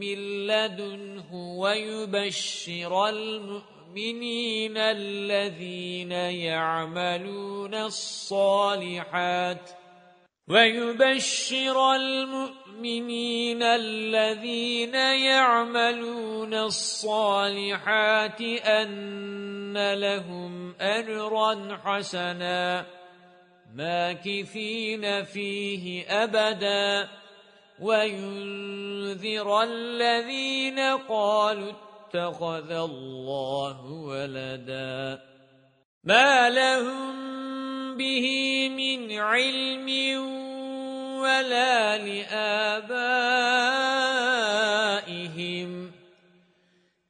من لدنه ويبشر المؤمنين الذين يعملون الصالحات ويبشر المؤمنين الذين يعملون الصالحات أن لهم أجرا حسنا ماكثين فيه أبداً وينذر الذين قالوا اتخذ الله ولدا. ما لهم به من علم ولا لآبائهم.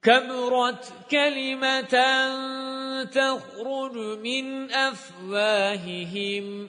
كبرت كلمة تخرج من أفواههم.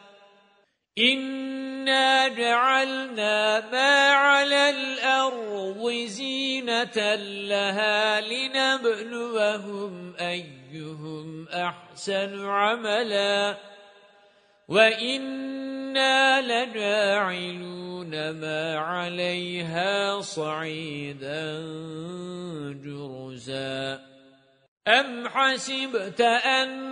إنا جعلنا ما على الأرض زينة لها لنبلوهم أيهم أحسن عملا وإنا لجاعلون ما عليها صعيدا جرزا أم حسبت أن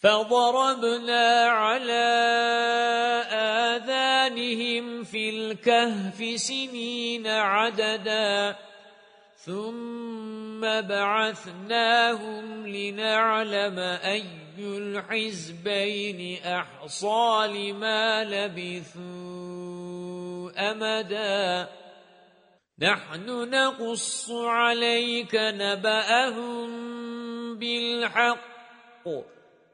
فضربنا على آذانهم في الكهف سنين عددا ثم بعثناهم لنعلم أي الحزبين أحصى لما لبثوا أمدا. نحن نقص عليك نبأهم بالحق.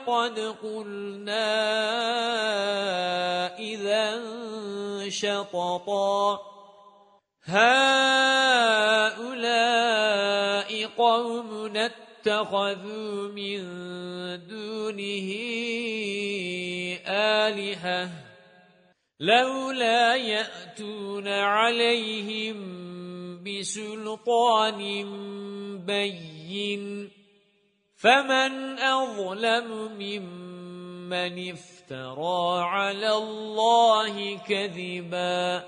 لقد قلنا إذا شططا هؤلاء قوم اتخذوا من دونه آلهة. لولا يأتون عليهم بسلطان بين فمن أظلم ممن افترى على الله كذبا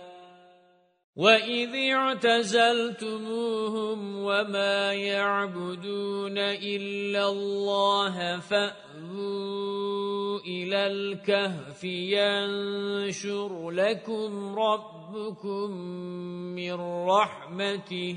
وَإِذِ اعْتَزَلْتُمُوهُمْ وَمَا يَعْبُدُونَ إِلَّا اللَّهَ فَأْوُوا إِلَى الْكَهْفِ يَنشُرْ لَكُمْ رَبُّكُمْ مِنْ رَحْمَتِهِ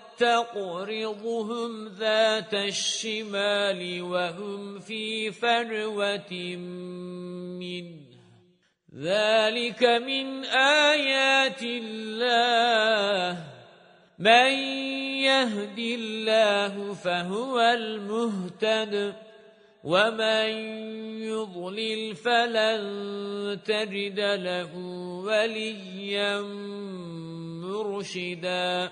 تقرضهم ذات الشمال وهم في فروة منه. ذلك من آيات الله. من يهد الله فهو المهتد. وَمَن يُضْلِلْ فَلَن تَجِدَ لَهُ وَلِيًّا مُرْشِدًا.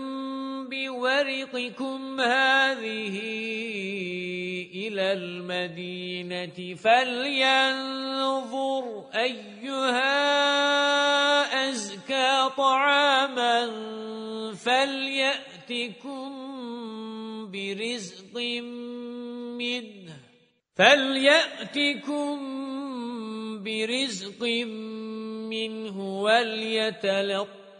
بورقكم هذه إلى المدينة فلينظر أيها أزكى طعاما فليأتكم برزق منه فليأتكم برزق منه وليتلطف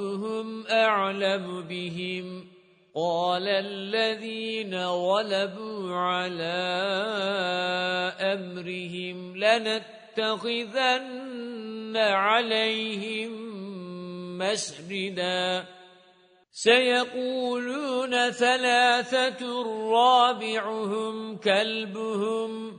رَبُّهُمْ أَعْلَمُ بِهِمْ. قَالَ الَّذِينَ غَلَبُوا عَلَى أَمْرِهِمْ لَنَتَّخِذَنَّ عَلَيْهِمْ مَسْجِدًا. سَيَقُولُونَ ثَلَاثَةٌ رَابِعُهُمْ كَلْبُهُمْ.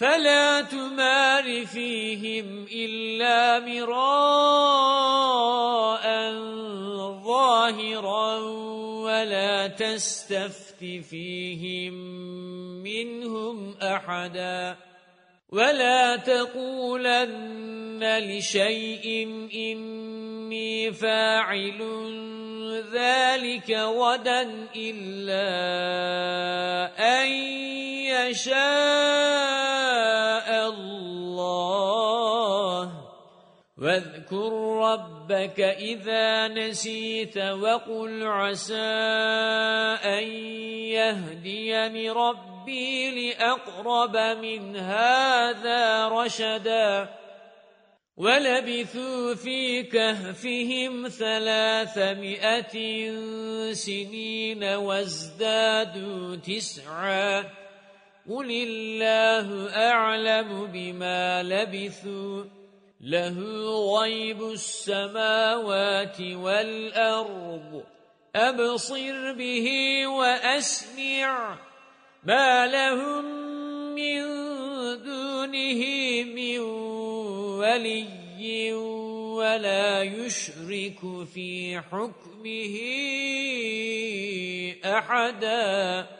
فلا تمار فيهم إلا مراء ظاهرا ولا تستفت فيهم منهم أحدا ولا تقولن لشيء إني فاعل ذلك غدا إلا أن يشاء الله واذكر ربك إذا نسيت وقل عسى أن يهديني ربي لأقرب من هذا رشداً وَلَبِثُوا فِي كَهْفِهِمْ ثَلَاثَمِائَةٍ سِنِينَ وَازْدَادُوا تِسْعًا قُلِ اللَّهُ أَعْلَمُ بِمَا لَبِثُوا لَهُ غَيْبُ السَّمَاوَاتِ وَالْأَرْضِ. أَبْصِرْ بِهِ وَأَسْمِعْ. مَا لَهُم مِّن دُونِهِ مِن وَلِيٍّ وَلَا يُشْرِكُ فِي حُكْمِهِ أَحَدًا.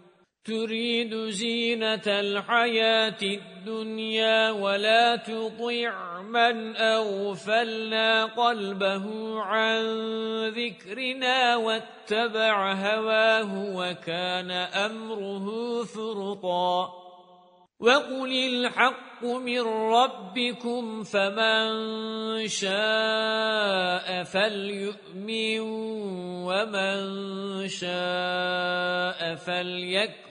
تريد زينة الحياة الدنيا ولا تطيع من أغفلنا قلبه عن ذكرنا واتبع هواه وكان أمره فرطا. وَقُلِ الْحَقُّ مِنْ رَبِّكُمْ فَمَنْ شَاءَ فَلْيُؤْمِنْ وَمَنْ شَاءَ فَلْيَكْفُرْ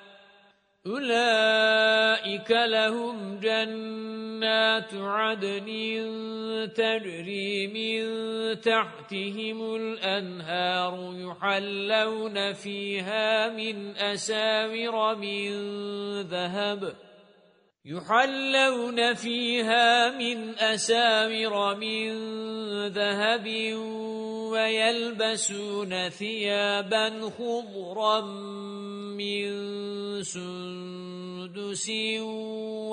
أُولَئِكَ لَهُمْ جَنَّاتُ عَدْنٍ تَجْرِي مِنْ تَحْتِهِمُ الْأَنْهَارُ يُحَلَّوْنَ فِيهَا مِنْ أَسَاوِرَ مِنْ ذَهَبٍ يحلون فيها من أساور من ذهب ويلبسون ثيابا خضرا من سندس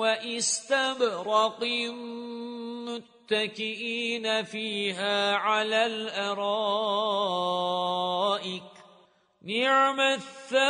وإستبرق متكئين فيها على الأرائك. نعم الثواب.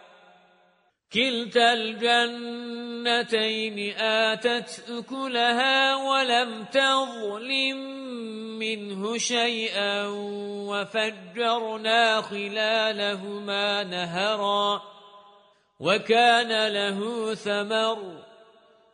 كلتا الجنتين آتت أكلها ولم تظلم منه شيئا وفجرنا خلالهما نهرا وكان له ثمر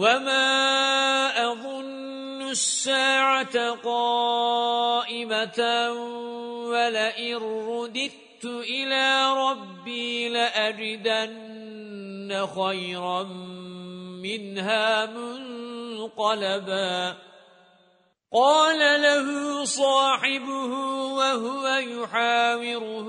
وَمَا أَظُنُّ السَّاعَةَ قَائِمَةً وَلَئِن رُّدِدتُّ إِلَى رَبِّي لَأَجِدَنَّ خَيْرًا مِنْهَا مُنقَلَبًا قَالَ لَهُ صَاحِبُهُ وَهُوَ يُحَاوِرُهُ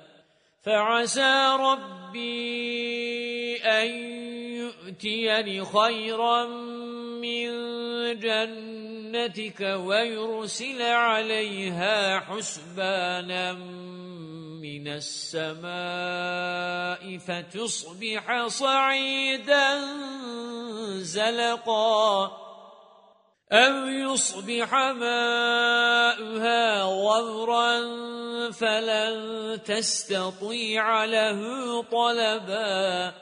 فعسى ربي أن يؤتيني خيرا من جنتك ويرسل عليها حسبانا من السماء فتصبح صعيدا زلقا أَوْ يُصْبِحَ مَاؤُهَا غَوْرًا فَلَن تَسْتَطِيعَ لَهُ طَلَبًا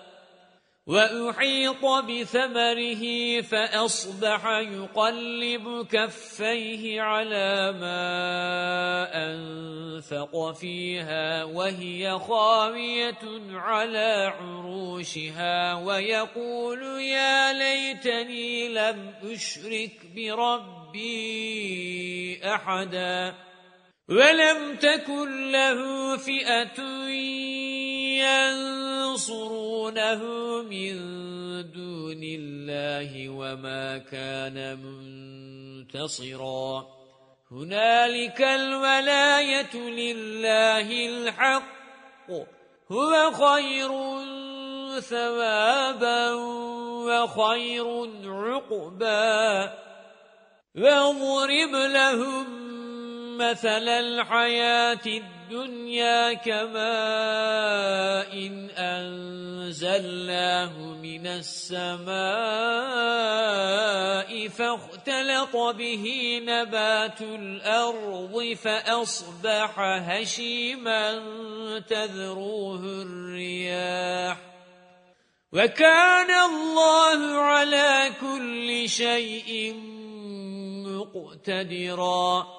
وَأُحِيطَ بِثَمَرِهِ فَأَصْبَحَ يُقَلِّبُ كَفَّيْهِ عَلَى مَا أَنفَقَ فِيهَا وَهِيَ خَاوِيَةٌ عَلَى عُرُوشِهَا وَيَقُولُ يَا لَيْتَنِي لَمْ أُشْرِكْ بِرَبِّي أَحَدًا وَلَمْ تَكُنْ لَهُ فِئَةٌ ينصرونه من دون الله وما كان منتصرا. هنالك الولاية لله الحق. هو خير ثوابا وخير عقبا. واضرب لهم مثل الحياة الدنيا كماء إن أنزلناه من السماء فاختلط به نبات الأرض فأصبح هشيما تذروه الرياح. وكان الله على كل شيء مقتدراً.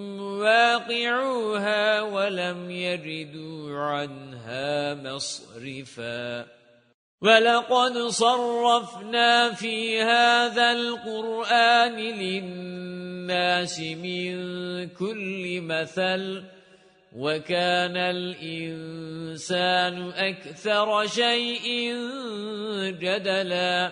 واقعوها ولم يجدوا عنها مصرفا. ولقد صرفنا في هذا القرآن للناس من كل مثل وَكَانَ الْإِنسَانُ أَكْثَرَ شَيْءٍ جَدَلًا.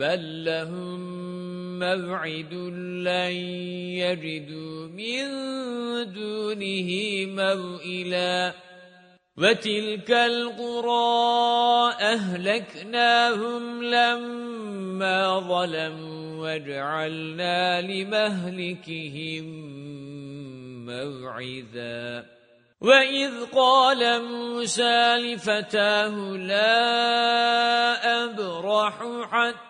بَل لَّهُم مَّوْعِدٌ لَّن يَجِدُوا مِن دُونِهِ مَوْئِلًا وَتِلْكَ الْقُرَىٰ أَهْلَكْنَاهُمْ لَمَّا ظَلَمُوا وَجَعَلْنَا لِمَهْلِكِهِم مَّوْعِدًا وَإِذْ قَالَ مُوسَى لِفَتَاهُ لَا أَبْرَحُ حَتَّىٰ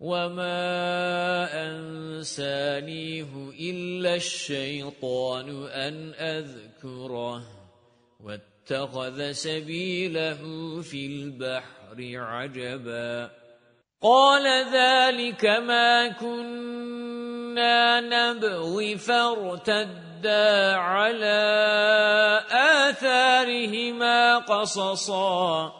وَمَا أَنسَانِيهُ إِلَّا الشَّيْطَانُ أَنْ أَذْكُرَهُ وَاتَّخَذَ سَبِيلَهُ فِي الْبَحْرِ عَجَبًا قَالَ ذَلِكَ مَا كُنَّا نَبْغِ فَارْتَدَّا عَلَى آثَارِهِمَا قَصَصًا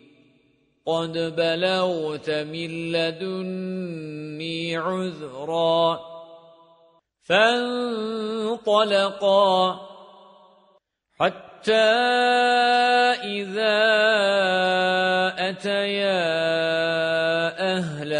قد بلغت من لدني عذرا فانطلقا حتى إذا أتيا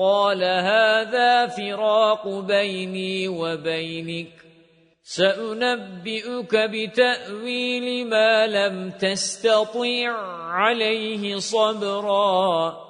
قال هذا فراق بيني وبينك. سأنبئك بتأويل ما لم تستطيع عليه صبرا.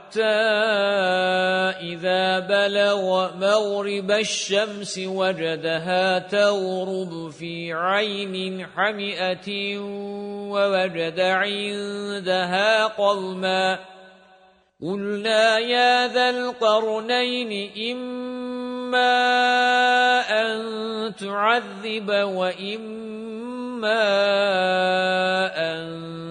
حَتَّى إِذَا بَلَغَ مَغْرِبَ الشَّمْسِ وَجَدَهَا تَغْرُبُ فِي عَيْنٍ حَمِئَةٍ وَوَجَدَ عِندَهَا قَوْمًا قُلْنَا يَا ذَا الْقَرْنَيْنِ إِمَّا أَن تُعَذِّبَ وَإِمَّا أَن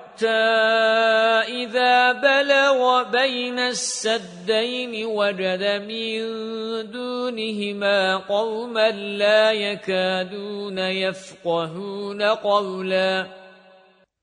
حَتَّى إِذَا بَلَغَ بَيْنَ السَّدَّيْنِ وَجَدَ مِن دُونِهِمَا قَوْمًا لَّا يَكَادُونَ يَفْقَهُونَ قَوْلًا.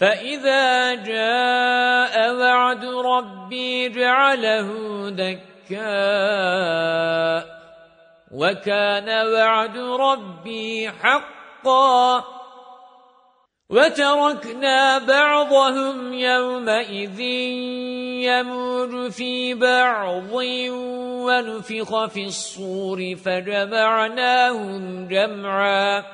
فَإِذَا جَاءَ وَعْدُ رَبِّي جَعَلَهُ دَكَّاءَ وَكَانَ وَعْدُ رَبِّي حَقًّا وَتَرَكْنَا بَعْضَهُمْ يَوْمَئِذٍ يَمُوجُ فِي بَعْضٍ وَنُفِخَ فِي الصُّورِ فَجَمَعْنَاهُمْ جَمْعًا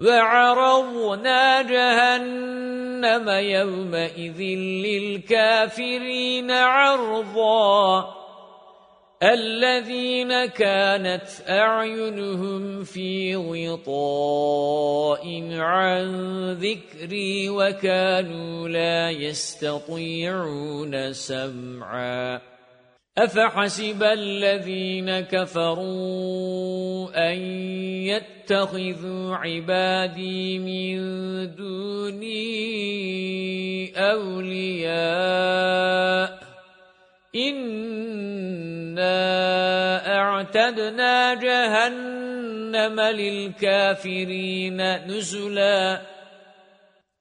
وَعَرَضْنَا جَهَنَّمَ يَوْمَئِذٍ لِلْكَافِرِينَ عَرْضًا. الَّذِينَ كَانَتْ أَعْيُنُهُمْ فِي غِطَاءٍ عَن ذِكْرِي وَكَانُوا لَا يَسْتَطِيعُونَ سَمْعًا. أَفَحَسِبَ الَّذِينَ كَفَرُوا أَن يَتَّخِذُوا عِبَادِي مِن دُونِي أَوْلِيَاءَ إِنَّا أَعْتَدْنَا جَهَنَّمَ لِلْكَافِرِينَ نُزُلًا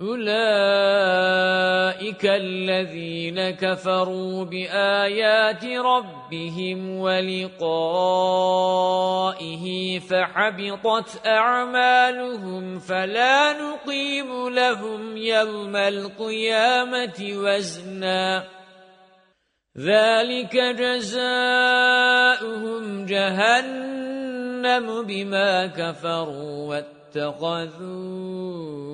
أُولَئِكَ الَّذِينَ كَفَرُوا بِآيَاتِ رَبِّهِمْ وَلِقَائِهِ فَحَبِطَتْ أَعْمَالُهُمْ فَلَا نُقِيمُ لَهُمْ يَوْمَ الْقِيَامَةِ وَزْنًا ذَلِكَ جَزَاؤُهُمْ جَهَنَّمُ بِمَا كَفَرُوا وَاتَّخَذُوا